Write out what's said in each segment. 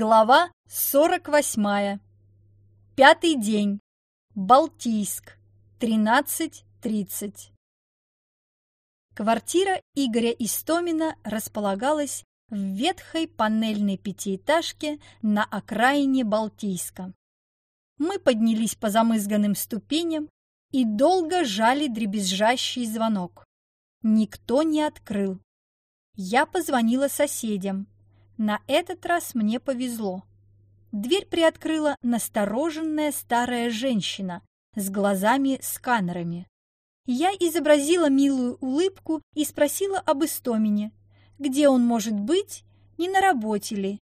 Глава 48. Пятый день. Балтийск. 13.30. Квартира Игоря Истомина располагалась в ветхой панельной пятиэтажке на окраине Балтийска. Мы поднялись по замызганным ступеням и долго жали дребезжащий звонок. Никто не открыл. Я позвонила соседям. На этот раз мне повезло. Дверь приоткрыла настороженная старая женщина с глазами-сканерами. Я изобразила милую улыбку и спросила об Истомине. Где он может быть, не на работе ли?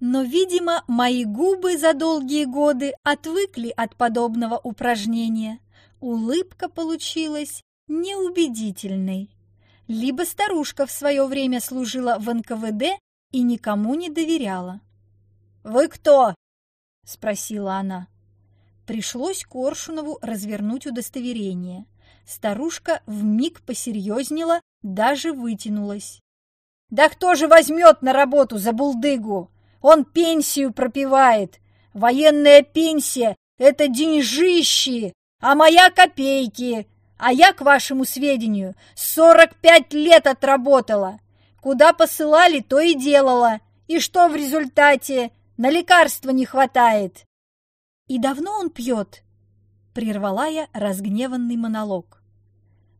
Но, видимо, мои губы за долгие годы отвыкли от подобного упражнения. Улыбка получилась неубедительной. Либо старушка в свое время служила в НКВД и никому не доверяла. «Вы кто?» – спросила она. Пришлось Коршунову развернуть удостоверение. Старушка вмиг посерьезнела, даже вытянулась. «Да кто же возьмет на работу за булдыгу? Он пенсию пропивает. Военная пенсия – это деньжищи, а моя копейки. А я, к вашему сведению, сорок пять лет отработала. Куда посылали, то и делала. И что в результате? На лекарства не хватает. И давно он пьет? Прервала я разгневанный монолог.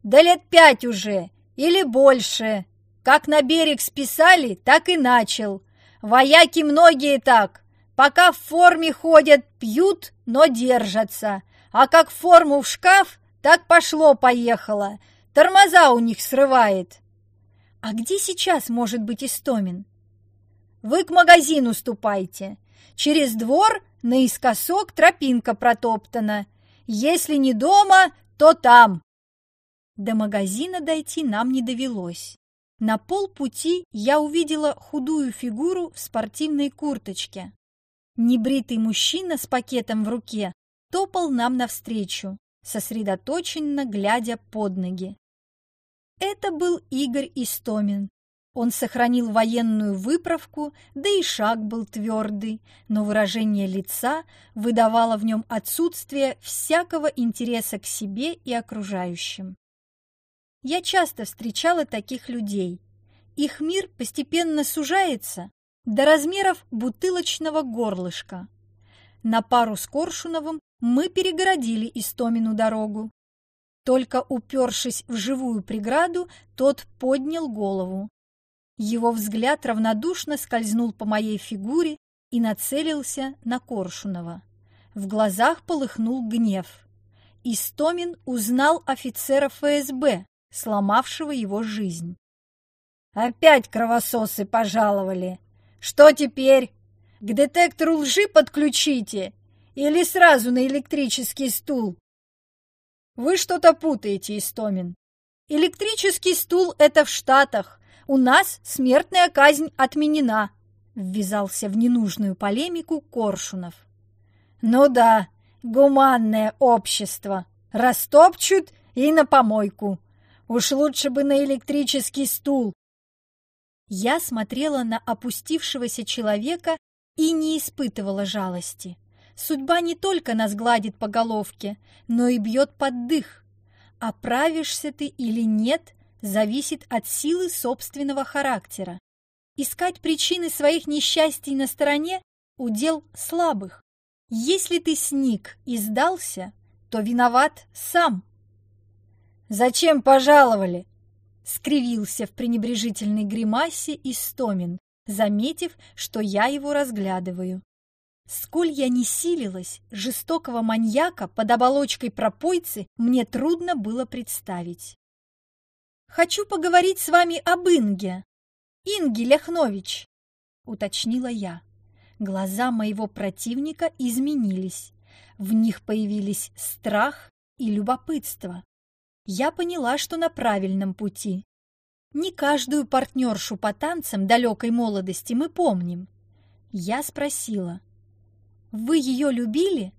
Да лет пять уже, или больше. Как на берег списали, так и начал. Вояки многие так. Пока в форме ходят, пьют, но держатся. А как форму в шкаф, так пошло-поехало. Тормоза у них срывает. А где сейчас может быть Истомин? Вы к магазину ступайте. Через двор наискосок тропинка протоптана. Если не дома, то там. До магазина дойти нам не довелось. На полпути я увидела худую фигуру в спортивной курточке. Небритый мужчина с пакетом в руке топал нам навстречу, сосредоточенно глядя под ноги. Это был Игорь Истомин. Он сохранил военную выправку, да и шаг был твердый, но выражение лица выдавало в нем отсутствие всякого интереса к себе и окружающим. Я часто встречала таких людей. Их мир постепенно сужается до размеров бутылочного горлышка. На пару с Коршуновым мы перегородили Истомину дорогу. Только упершись в живую преграду, тот поднял голову. Его взгляд равнодушно скользнул по моей фигуре и нацелился на Коршунова. В глазах полыхнул гнев. Истомин узнал офицера ФСБ, сломавшего его жизнь. «Опять кровососы пожаловали! Что теперь? К детектору лжи подключите? Или сразу на электрический стул?» Вы что-то путаете, Истомин. Электрический стул – это в Штатах. У нас смертная казнь отменена. Ввязался в ненужную полемику Коршунов. Ну да, гуманное общество. Растопчут и на помойку. Уж лучше бы на электрический стул. Я смотрела на опустившегося человека и не испытывала жалости. Судьба не только нас гладит по головке, но и бьет под дых. Оправишься ты или нет, зависит от силы собственного характера. Искать причины своих несчастий на стороне – удел слабых. Если ты сник и сдался, то виноват сам. «Зачем пожаловали?» – скривился в пренебрежительной гримасе Истомин, заметив, что я его разглядываю. Сколь я не силилась, жестокого маньяка под оболочкой пропойцы мне трудно было представить. «Хочу поговорить с вами об Инге, Инге Ляхнович», — уточнила я. Глаза моего противника изменились. В них появились страх и любопытство. Я поняла, что на правильном пути. Не каждую партнершу по танцам далекой молодости мы помним. Я спросила — вы ее любили?»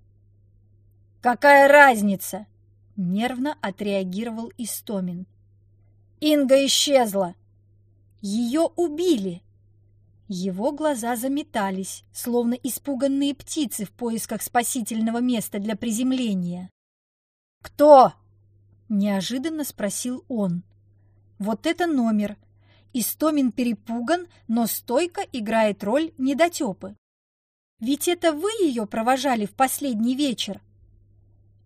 «Какая разница?» — нервно отреагировал Истомин. «Инга исчезла!» «Ее убили!» Его глаза заметались, словно испуганные птицы в поисках спасительного места для приземления. «Кто?» – неожиданно спросил он. «Вот это номер. Истомин перепуган, но стойко играет роль недотепы. Ведь это вы ее провожали в последний вечер?»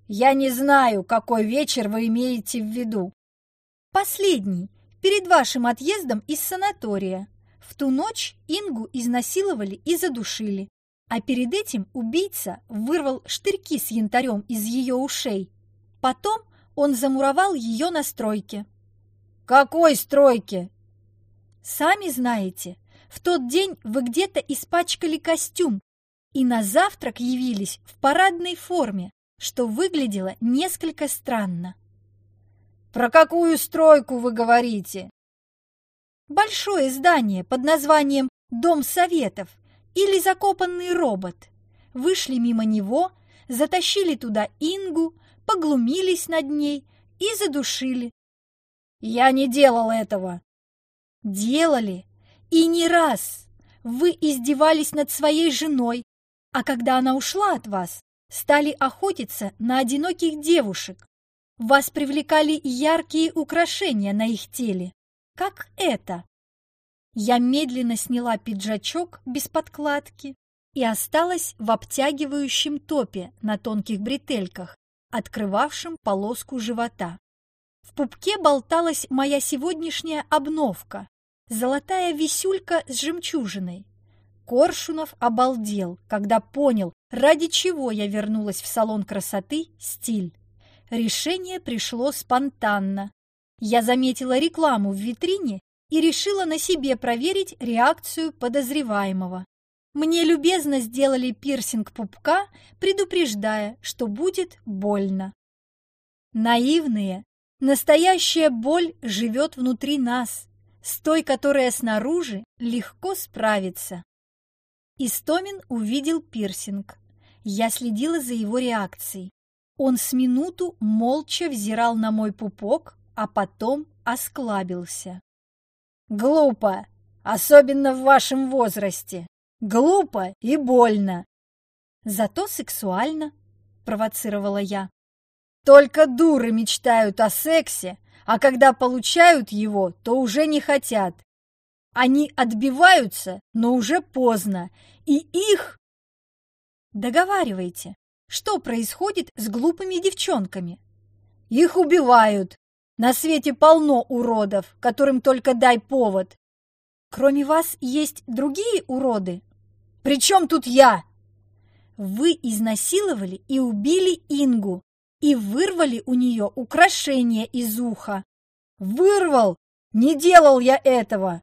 «Я не знаю, какой вечер вы имеете в виду». «Последний, перед вашим отъездом из санатория», в ту ночь Ингу изнасиловали и задушили, а перед этим убийца вырвал штырьки с янтарем из ее ушей. Потом он замуровал ее на стройке. «Какой стройке?» «Сами знаете, в тот день вы где-то испачкали костюм и на завтрак явились в парадной форме, что выглядело несколько странно». «Про какую стройку вы говорите?» большое здание под названием «Дом Советов» или «Закопанный робот». Вышли мимо него, затащили туда Ингу, поглумились над ней и задушили. «Я не делал этого!» «Делали! И не раз! Вы издевались над своей женой, а когда она ушла от вас, стали охотиться на одиноких девушек. Вас привлекали яркие украшения на их теле, как это. Я медленно сняла пиджачок без подкладки и осталась в обтягивающем топе на тонких бретельках, открывавшем полоску живота. В пупке болталась моя сегодняшняя обновка – золотая висюлька с жемчужиной. Коршунов обалдел, когда понял, ради чего я вернулась в салон красоты «Стиль». Решение пришло спонтанно, я заметила рекламу в витрине и решила на себе проверить реакцию подозреваемого. Мне любезно сделали пирсинг пупка, предупреждая, что будет больно. Наивные, настоящая боль живет внутри нас, с той, которая снаружи легко справится. Истомин увидел пирсинг. Я следила за его реакцией. Он с минуту молча взирал на мой пупок, а потом осклабился. «Глупо, особенно в вашем возрасте. Глупо и больно». «Зато сексуально», — провоцировала я. «Только дуры мечтают о сексе, а когда получают его, то уже не хотят. Они отбиваются, но уже поздно, и их...» «Договаривайте, что происходит с глупыми девчонками?» «Их убивают, на свете полно уродов, которым только дай повод. Кроме вас есть другие уроды? При чем тут я? Вы изнасиловали и убили Ингу и вырвали у нее украшение из уха. Вырвал? Не делал я этого.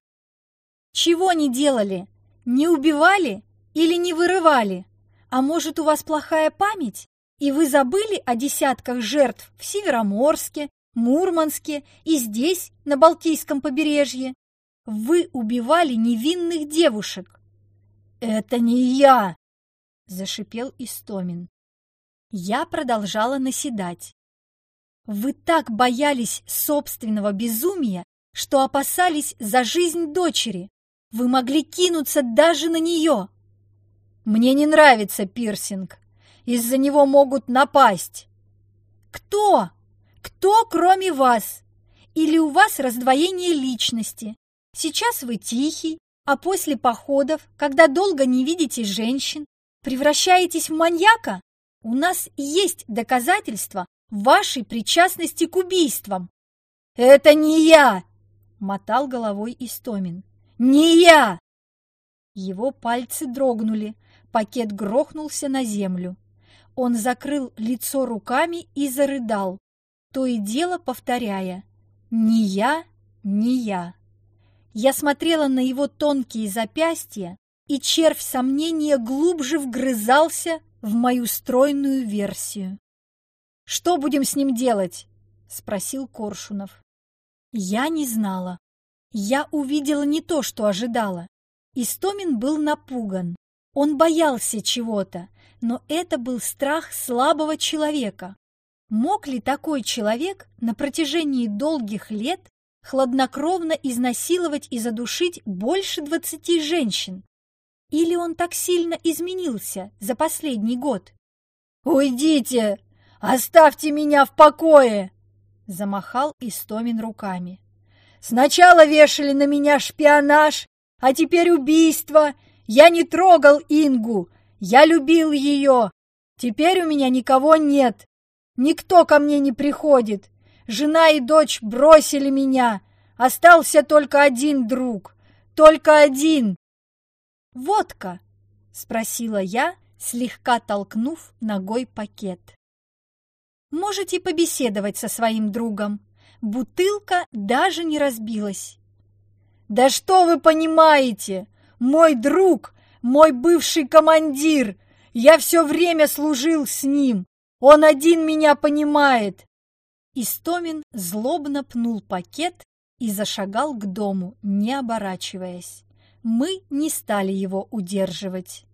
Чего не делали? Не убивали или не вырывали? А может, у вас плохая память? И вы забыли о десятках жертв в Североморске, Мурманске и здесь, на Балтийском побережье. Вы убивали невинных девушек. Это не я, зашипел Истомин. Я продолжала наседать. Вы так боялись собственного безумия, что опасались за жизнь дочери. Вы могли кинуться даже на нее. Мне не нравится пирсинг. Из-за него могут напасть. Кто? Кто, кроме вас? Или у вас раздвоение личности? Сейчас вы тихий, а после походов, когда долго не видите женщин, превращаетесь в маньяка? У нас есть доказательства вашей причастности к убийствам. Это не я, мотал головой Истомин. Не я! Его пальцы дрогнули, пакет грохнулся на землю. Он закрыл лицо руками и зарыдал то и дело повторяя «Не я, не я». Я смотрела на его тонкие запястья, и червь сомнения глубже вгрызался в мою стройную версию. «Что будем с ним делать?» — спросил Коршунов. Я не знала. Я увидела не то, что ожидала. Истомин был напуган. Он боялся чего-то, но это был страх слабого человека. Мог ли такой человек на протяжении долгих лет хладнокровно изнасиловать и задушить больше двадцати женщин? Или он так сильно изменился за последний год? «Уйдите! Оставьте меня в покое!» Замахал Истомин руками. «Сначала вешали на меня шпионаж, а теперь убийство. Я не трогал Ингу, я любил ее. Теперь у меня никого нет. Никто ко мне не приходит. Жена и дочь бросили меня. Остался только один друг. Только один. «Водка?» — спросила я, слегка толкнув ногой пакет. «Можете побеседовать со своим другом. Бутылка даже не разбилась». «Да что вы понимаете? Мой друг, мой бывший командир. Я все время служил с ним. Он один меня понимает. Истомин злобно пнул пакет и зашагал к дому, не оборачиваясь. Мы не стали его удерживать.